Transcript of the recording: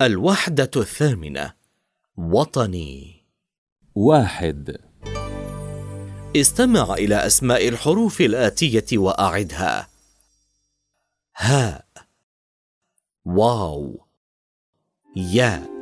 الوحدة الثامنة. وطني. واحد. استمع إلى أسماء الحروف الآتية وأعدها. هاء. واو. ياء.